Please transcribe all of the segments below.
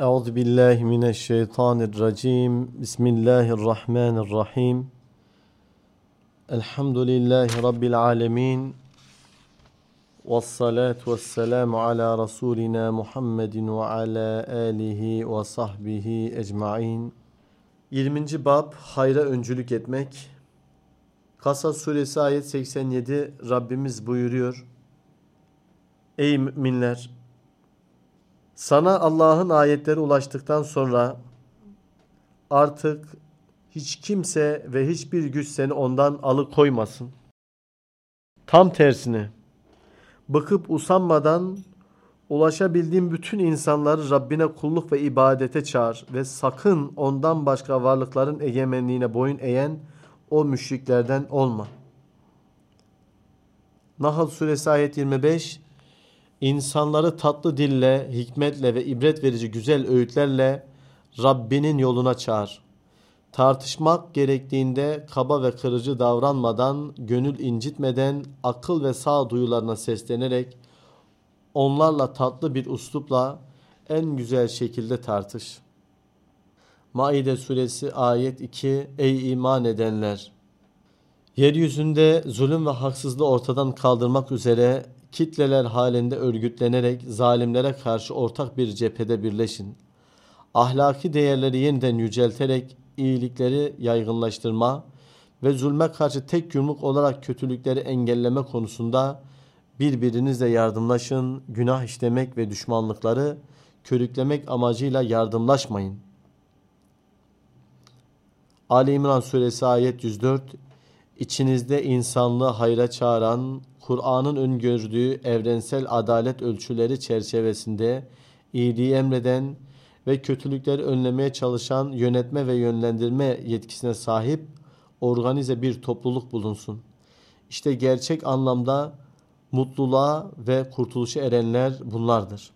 Euzu billahi mineşşeytanirracim. Bismillahirrahmanirrahim. Elhamdülillahi rabbil alamin. Ves salatu vesselamu ala rasulina Muhammedin ve ala alihi ve sahbihi ecmaîn. 20. bab hayra öncülük etmek. Kasas suresi ayet 87 Rabbimiz buyuruyor. Ey müminler sana Allah'ın ayetleri ulaştıktan sonra artık hiç kimse ve hiçbir güç seni ondan alıkoymasın. Tam tersine bıkıp usanmadan ulaşabildiğin bütün insanları Rabbine kulluk ve ibadete çağır ve sakın ondan başka varlıkların egemenliğine boyun eğen o müşriklerden olma. Nahl suresi ayet 25 İnsanları tatlı dille, hikmetle ve ibret verici güzel öğütlerle Rabbinin yoluna çağır. Tartışmak gerektiğinde kaba ve kırıcı davranmadan, gönül incitmeden, akıl ve sağ duyularına seslenerek onlarla tatlı bir uslupla en güzel şekilde tartış. Maide suresi ayet 2 Ey iman edenler! Yeryüzünde zulüm ve haksızlığı ortadan kaldırmak üzere kitleler halinde örgütlenerek zalimlere karşı ortak bir cephede birleşin. Ahlaki değerleri yeniden yücelterek iyilikleri yaygınlaştırma ve zulme karşı tek yumruk olarak kötülükleri engelleme konusunda birbirinizle yardımlaşın, günah işlemek ve düşmanlıkları körüklemek amacıyla yardımlaşmayın. Ali İmran Suresi ayet 104 İçinizde insanlığı hayra çağıran, Kur'an'ın öngördüğü evrensel adalet ölçüleri çerçevesinde iyiliği emreden ve kötülükleri önlemeye çalışan yönetme ve yönlendirme yetkisine sahip organize bir topluluk bulunsun. İşte gerçek anlamda mutluluğa ve kurtuluşa erenler bunlardır.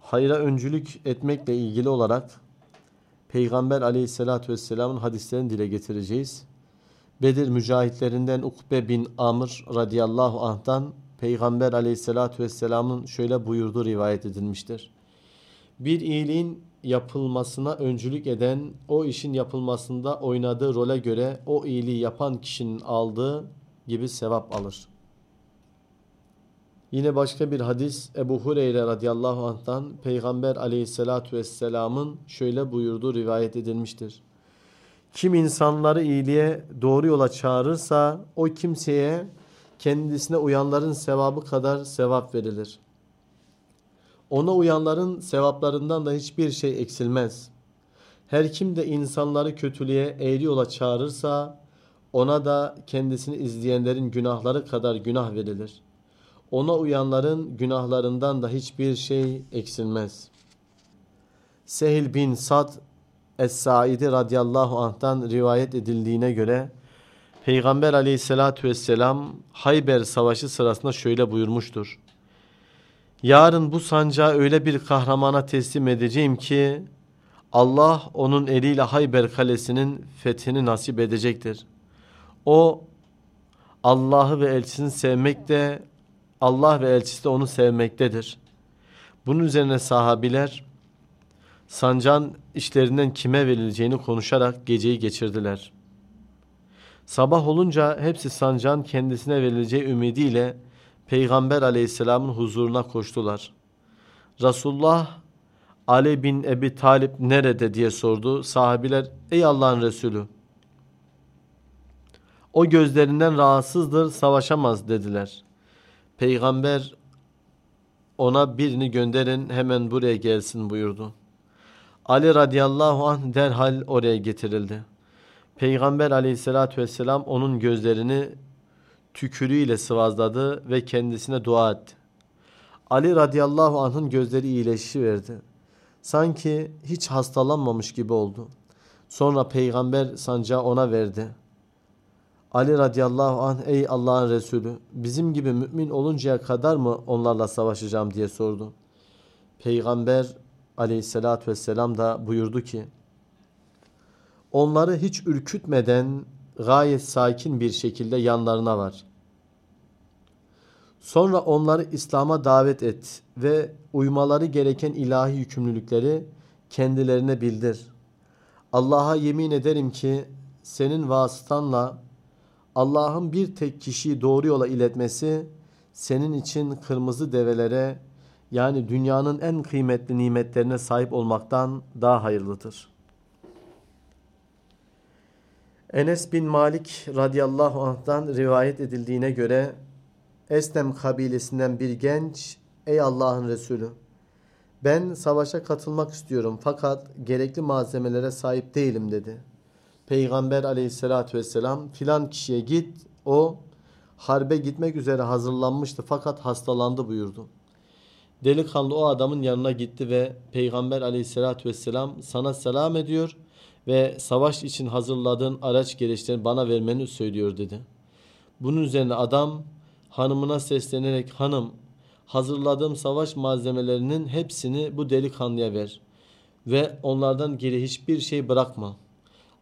Hayra öncülük etmekle ilgili olarak Peygamber aleyhissalatü vesselamın hadislerini dile getireceğiz. Bedir mücahitlerinden Ukbe bin Amr radıyallahu anh'tan Peygamber aleyhissalatü vesselamın şöyle buyurduğu rivayet edilmiştir. Bir iyiliğin yapılmasına öncülük eden, o işin yapılmasında oynadığı role göre o iyiliği yapan kişinin aldığı gibi sevap alır. Yine başka bir hadis Ebu Hureyre radıyallahu anh'tan Peygamber aleyhissalatü vesselamın şöyle buyurduğu rivayet edilmiştir. Kim insanları iyiliğe doğru yola çağırırsa o kimseye kendisine uyanların sevabı kadar sevap verilir. Ona uyanların sevaplarından da hiçbir şey eksilmez. Her kim de insanları kötülüğe eğri yola çağırırsa ona da kendisini izleyenlerin günahları kadar günah verilir.'' Ona uyanların günahlarından da hiçbir şey eksilmez. Sehil bin Sad Es-Saidi radıyallahu anh'tan rivayet edildiğine göre Peygamber aleyhissalatü vesselam Hayber savaşı sırasında şöyle buyurmuştur. Yarın bu sancağı öyle bir kahramana teslim edeceğim ki Allah onun eliyle Hayber kalesinin fethini nasip edecektir. O Allah'ı ve elçisini sevmekte Allah ve elçisi de onu sevmektedir. Bunun üzerine sahabiler sancan işlerinden kime verileceğini konuşarak geceyi geçirdiler. Sabah olunca hepsi sancan kendisine verileceği ümidiyle Peygamber aleyhisselamın huzuruna koştular. Resulullah Ali bin Ebi Talip nerede diye sordu. Sahabiler ey Allah'ın Resulü o gözlerinden rahatsızdır savaşamaz dediler. Peygamber ona birini gönderin hemen buraya gelsin buyurdu. Ali radıyallahu anh derhal oraya getirildi. Peygamber aleyhissalatü vesselam onun gözlerini tükürüğüyle sıvazladı ve kendisine dua etti. Ali radıyallahu anh'ın gözleri iyileşiverdi. Sanki hiç hastalanmamış gibi oldu. Sonra peygamber sancağı ona verdi. Ali radıyallahu anh ey Allah'ın Resulü bizim gibi mümin oluncaya kadar mı onlarla savaşacağım diye sordu. Peygamber aleyhissalatü vesselam da buyurdu ki onları hiç ürkütmeden gayet sakin bir şekilde yanlarına var. Sonra onları İslam'a davet et ve uymaları gereken ilahi yükümlülükleri kendilerine bildir. Allah'a yemin ederim ki senin vasıtanla Allah'ın bir tek kişiyi doğru yola iletmesi senin için kırmızı develere yani dünyanın en kıymetli nimetlerine sahip olmaktan daha hayırlıdır. Enes bin Malik radıyallahu anh'tan rivayet edildiğine göre Esnem kabilesinden bir genç ey Allah'ın Resulü ben savaşa katılmak istiyorum fakat gerekli malzemelere sahip değilim dedi. Peygamber aleyhissalatü vesselam filan kişiye git o harbe gitmek üzere hazırlanmıştı fakat hastalandı buyurdu. Delikanlı o adamın yanına gitti ve Peygamber aleyhissalatü vesselam sana selam ediyor ve savaş için hazırladığın araç gereçlerini bana vermeni söylüyor dedi. Bunun üzerine adam hanımına seslenerek hanım hazırladığım savaş malzemelerinin hepsini bu delikanlıya ver ve onlardan geri hiçbir şey bırakma.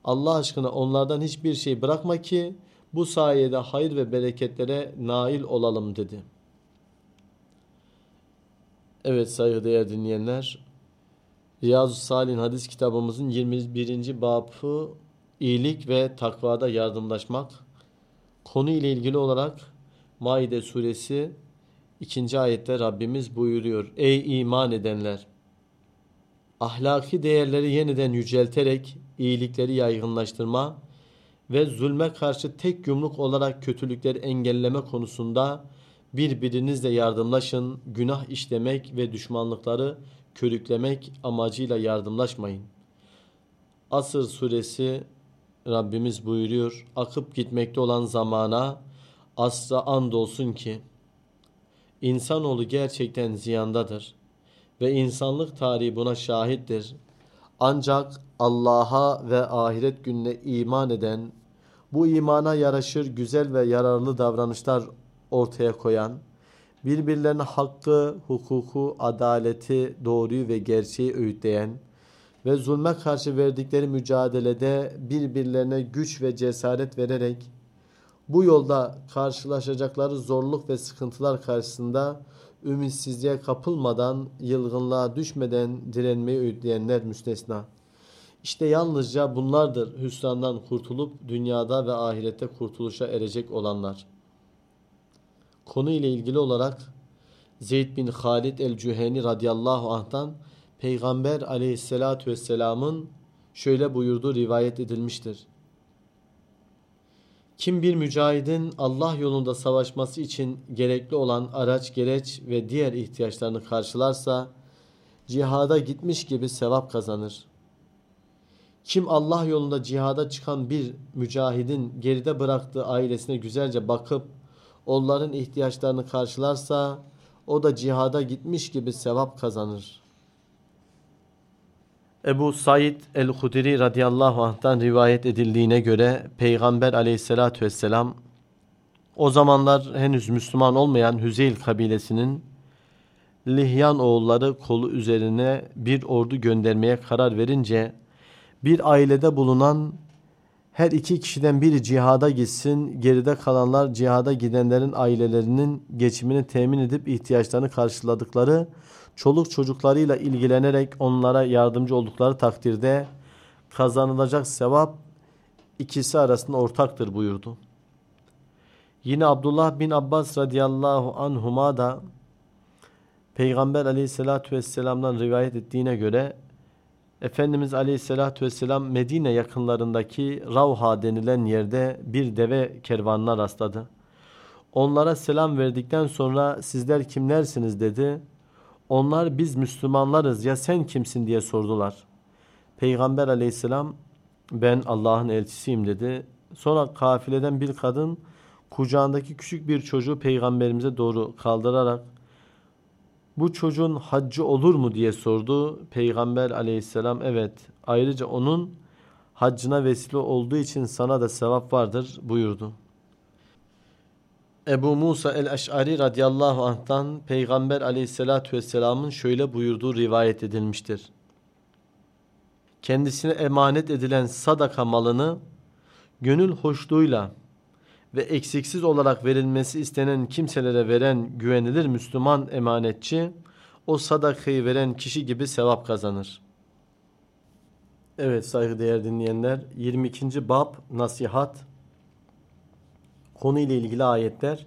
Allah aşkına onlardan hiçbir şey bırakma ki bu sayede hayır ve bereketlere nail olalım dedi. Evet saygıdeğer dinleyenler Riyazu Salih'in hadis kitabımızın 21. babı iyilik ve takvada yardımlaşmak konu ile ilgili olarak Maide suresi 2. ayette Rabbimiz buyuruyor. Ey iman edenler! Ahlaki değerleri yeniden yücelterek iyilikleri yaygınlaştırma ve zulme karşı tek yumruk olarak kötülükleri engelleme konusunda birbirinizle yardımlaşın, günah işlemek ve düşmanlıkları körüklemek amacıyla yardımlaşmayın. Asır suresi Rabbimiz buyuruyor, akıp gitmekte olan zamana asra andolsun ki insanoğlu gerçekten ziyandadır ve insanlık tarihi buna şahittir. Ancak Allah'a ve ahiret gününe iman eden, bu imana yaraşır güzel ve yararlı davranışlar ortaya koyan, birbirlerine hakkı, hukuku, adaleti, doğruyu ve gerçeği öğütleyen ve zulme karşı verdikleri mücadelede birbirlerine güç ve cesaret vererek bu yolda karşılaşacakları zorluk ve sıkıntılar karşısında ümitsizliğe kapılmadan, yılgınlığa düşmeden direnmeyi öğütleyenler müstesna. İşte yalnızca bunlardır hüsrandan kurtulup dünyada ve ahirette kurtuluşa erecek olanlar. Konu ile ilgili olarak Zeyd bin Halid el-Cüheni radıyallahu anh'tan Peygamber aleyhissalatü vesselamın şöyle buyurduğu rivayet edilmiştir. Kim bir mücahidin Allah yolunda savaşması için gerekli olan araç, gereç ve diğer ihtiyaçlarını karşılarsa cihada gitmiş gibi sevap kazanır. Kim Allah yolunda cihada çıkan bir mücahidin geride bıraktığı ailesine güzelce bakıp onların ihtiyaçlarını karşılarsa o da cihada gitmiş gibi sevap kazanır. Ebu Said el-Hudri radıyallahu anh'tan rivayet edildiğine göre Peygamber aleyhissalatü vesselam o zamanlar henüz Müslüman olmayan Hüzeyl kabilesinin Lihyan oğulları kolu üzerine bir ordu göndermeye karar verince bir ailede bulunan her iki kişiden biri cihada gitsin, geride kalanlar cihada gidenlerin ailelerinin geçimini temin edip ihtiyaçlarını karşıladıkları çoluk çocuklarıyla ilgilenerek onlara yardımcı oldukları takdirde kazanılacak sevap ikisi arasında ortaktır buyurdu. Yine Abdullah bin Abbas radıyallahu anhuma da Peygamber aleyhissalatü vesselam'dan rivayet ettiğine göre Efendimiz aleyhissalatü vesselam Medine yakınlarındaki Ravha denilen yerde bir deve kervanına rastladı. Onlara selam verdikten sonra sizler kimlersiniz dedi. Onlar biz Müslümanlarız ya sen kimsin diye sordular. Peygamber aleyhisselam ben Allah'ın elçisiyim dedi. Sonra kafileden bir kadın kucağındaki küçük bir çocuğu peygamberimize doğru kaldırarak bu çocuğun haccı olur mu diye sordu. Peygamber aleyhisselam evet ayrıca onun haccına vesile olduğu için sana da sevap vardır buyurdu. Ebu Musa el-Eş'ari radıyallahu anh'tan Peygamber aleyhissalatü vesselamın şöyle buyurduğu rivayet edilmiştir. Kendisine emanet edilen sadaka malını gönül hoşluğuyla ve eksiksiz olarak verilmesi istenen kimselere veren güvenilir Müslüman emanetçi o sadakayı veren kişi gibi sevap kazanır. Evet saygıdeğer dinleyenler 22. bab nasihat konu ile ilgili ayetler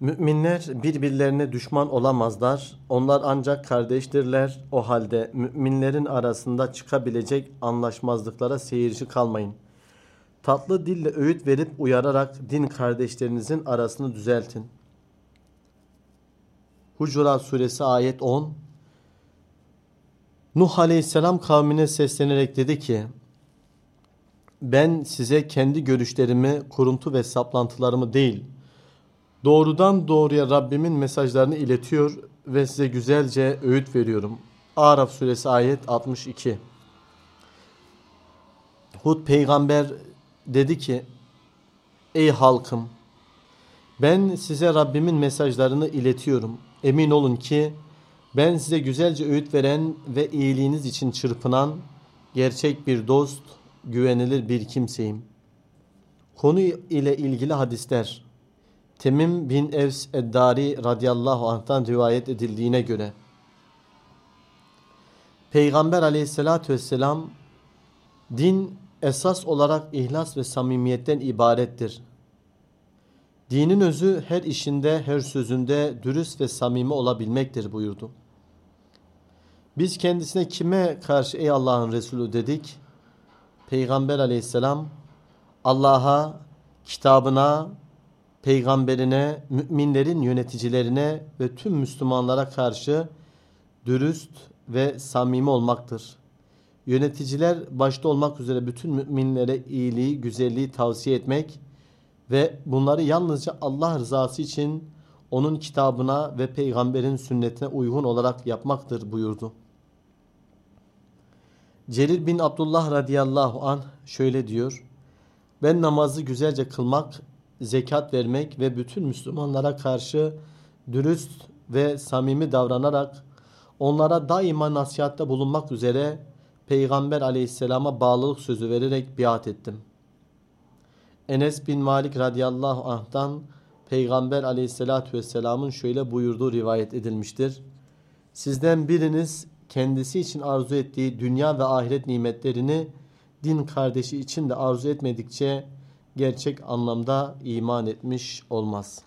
Müminler birbirlerine düşman olamazlar. Onlar ancak kardeştirler. O halde müminlerin arasında çıkabilecek anlaşmazlıklara seyirci kalmayın. Tatlı dille öğüt verip uyararak din kardeşlerinizin arasını düzeltin. Hucurat suresi ayet 10 Nuh aleyhisselam kavmine seslenerek dedi ki Ben size kendi görüşlerimi, kuruntu ve saplantılarımı değil, doğrudan doğruya Rabbimin mesajlarını iletiyor ve size güzelce öğüt veriyorum. Araf suresi ayet 62 Hud peygamber dedi ki Ey halkım ben size Rabbimin mesajlarını iletiyorum. Emin olun ki ben size güzelce öğüt veren ve iyiliğiniz için çırpınan gerçek bir dost, güvenilir bir kimseyim. Konu ile ilgili hadisler Temim bin Evs Eddari radıyallahu anh'tan rivayet edildiğine göre Peygamber aleyhissalatü vesselam din esas olarak ihlas ve samimiyetten ibarettir. Dinin özü her işinde, her sözünde dürüst ve samimi olabilmektir buyurdu. Biz kendisine kime karşı ey Allah'ın Resulü dedik? Peygamber aleyhisselam Allah'a, kitabına, peygamberine, müminlerin yöneticilerine ve tüm Müslümanlara karşı dürüst ve samimi olmaktır. Yöneticiler başta olmak üzere bütün müminlere iyiliği, güzelliği tavsiye etmek ve bunları yalnızca Allah rızası için onun kitabına ve peygamberin sünnetine uygun olarak yapmaktır buyurdu. Celil bin Abdullah radıyallahu an şöyle diyor. Ben namazı güzelce kılmak, zekat vermek ve bütün Müslümanlara karşı dürüst ve samimi davranarak onlara daima nasihatte bulunmak üzere Peygamber aleyhisselama bağlılık sözü vererek biat ettim. Enes bin Malik radıyallahu anh'tan Peygamber aleyhissalatü vesselamın şöyle buyurduğu rivayet edilmiştir. Sizden biriniz kendisi için arzu ettiği dünya ve ahiret nimetlerini din kardeşi için de arzu etmedikçe gerçek anlamda iman etmiş olmaz.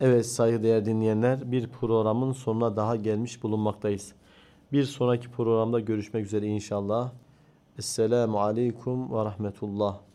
Evet saygıdeğer dinleyenler bir programın sonuna daha gelmiş bulunmaktayız. Bir sonraki programda görüşmek üzere inşallah. Esselamu Aleyküm ve Rahmetullah.